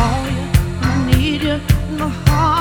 call you, I need you in my heart.